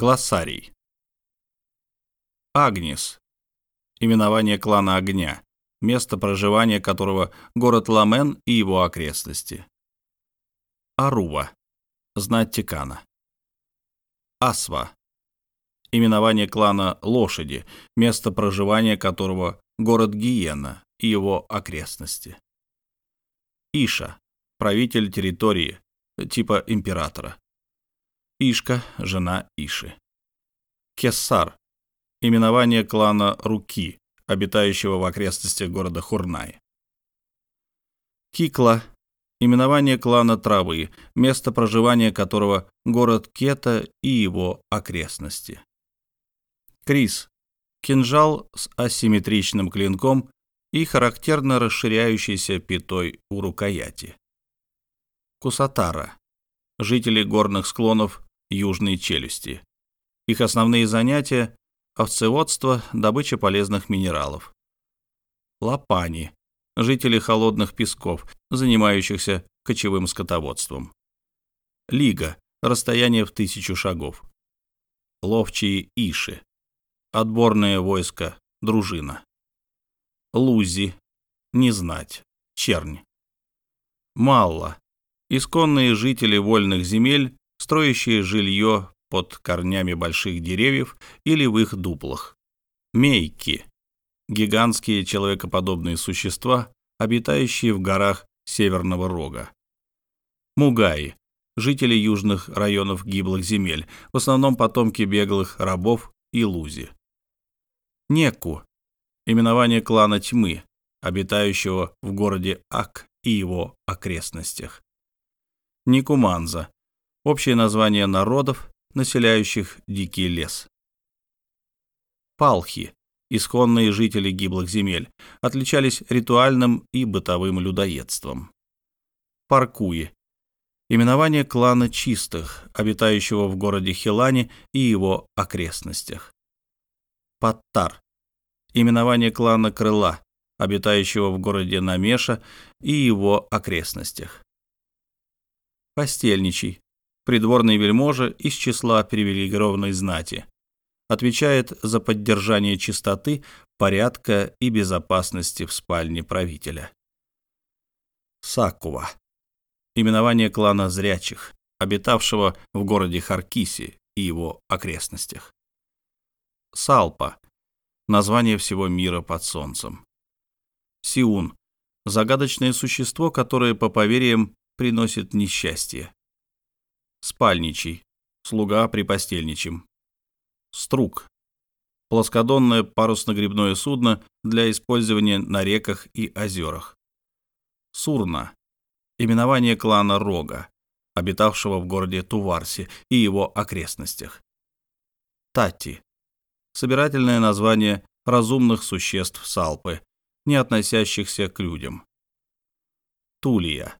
Глоссарий. Агнис. Именование клана Огня, место проживания которого город Ламен и его окрестности. Арува. Знать Тикана. Асва. Именование клана Лошади, место проживания которого город Гиена и его окрестности. Иша. Правитель территории, типа императора. Ишка, жена Иши. Кессар. Именование клана Руки, обитающего в окрестностях города Хурнай. Кикла. Именование клана Травы, место проживания которого город Кета и его окрестности. Крис. Кинжал с асимметричным клинком и характерно расширяющейся пятой у рукояти. Кусатара. Жители горных склонов южной челюсти. Их основные занятия – овцеводство, добыча полезных минералов. Лапани – жители холодных песков, занимающихся кочевым скотоводством. Лига – расстояние в тысячу шагов. Ловчие Иши – отборное войско, дружина. Лузи – не знать, чернь. Малла – исконные жители вольных земель, строящие жилье под корнями больших деревьев или в их дуплах. Мейки – гигантские человекоподобные существа, обитающие в горах Северного Рога. Мугаи – жители южных районов гиблых земель, в основном потомки беглых рабов и лузи. Неку – именование клана тьмы, обитающего в городе Ак и его окрестностях. Никуманза общее название народов, населяющих дикий лес. Палхи, исконные жители гиблых земель, отличались ритуальным и бытовым людоедством. Паркуи, именование клана чистых, обитающего в городе Хилане и его окрестностях. Паттар, именование клана крыла, обитающего в городе Намеша и его окрестностях. Постельничий, придворный вельможа из числа привилегированной знати. Отвечает за поддержание чистоты, порядка и безопасности в спальне правителя. Сакува. Именование клана зрячих, обитавшего в городе Харкиси и его окрестностях. Салпа. Название всего мира под солнцем. Сиун. Загадочное существо, которое, по поверьям, приносит несчастье. Спальничий. Слуга при постельничем. Струк. Плоскодонное парусно-гребное судно для использования на реках и озерах. Сурна. Именование клана Рога, обитавшего в городе Туварсе и его окрестностях. Тати. Собирательное название разумных существ Салпы, не относящихся к людям. Тулия.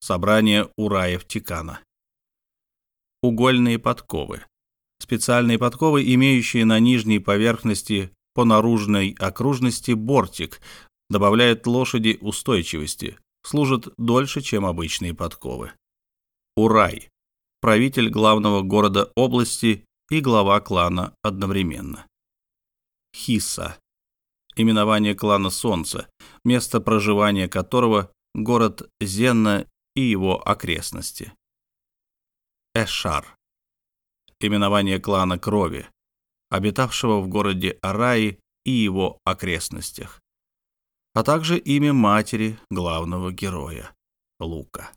Собрание ураев Тикана угольные подковы. Специальные подковы, имеющие на нижней поверхности по наружной окружности бортик, добавляют лошади устойчивости, служат дольше, чем обычные подковы. Урай – правитель главного города области и глава клана одновременно. Хиса – именование клана Солнца, место проживания которого – город Зенна и его окрестности. Эшар. Именование клана Крови, обитавшего в городе Араи и его окрестностях, а также имя матери главного героя Лука.